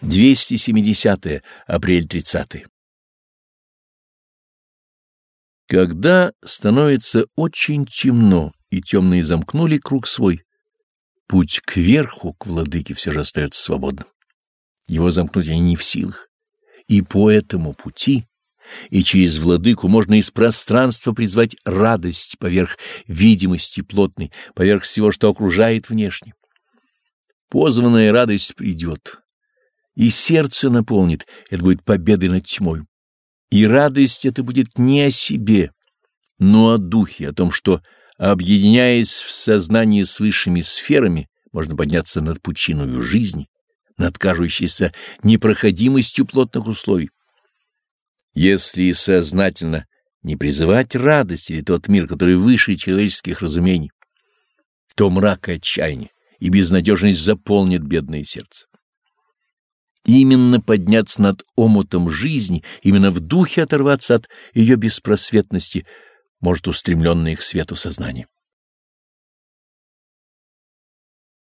270 апрель 30 Когда становится очень темно, и темные замкнули круг свой, путь кверху, к владыке, все же остается свободным. Его замкнуть они не в силах. И по этому пути, и через владыку можно из пространства призвать радость поверх видимости плотной, поверх всего, что окружает внешне. Позванная радость придет и сердце наполнит, это будет победой над тьмой. И радость это будет не о себе, но о духе, о том, что, объединяясь в сознании с высшими сферами, можно подняться над пучиною жизни, над кажущейся непроходимостью плотных условий. Если сознательно не призывать радость или тот мир, который выше человеческих разумений, то мрак и отчаяние и безнадежность заполнит бедное сердце. Именно подняться над омутом жизни, именно в духе оторваться от ее беспросветности, может устремленное к свету сознание.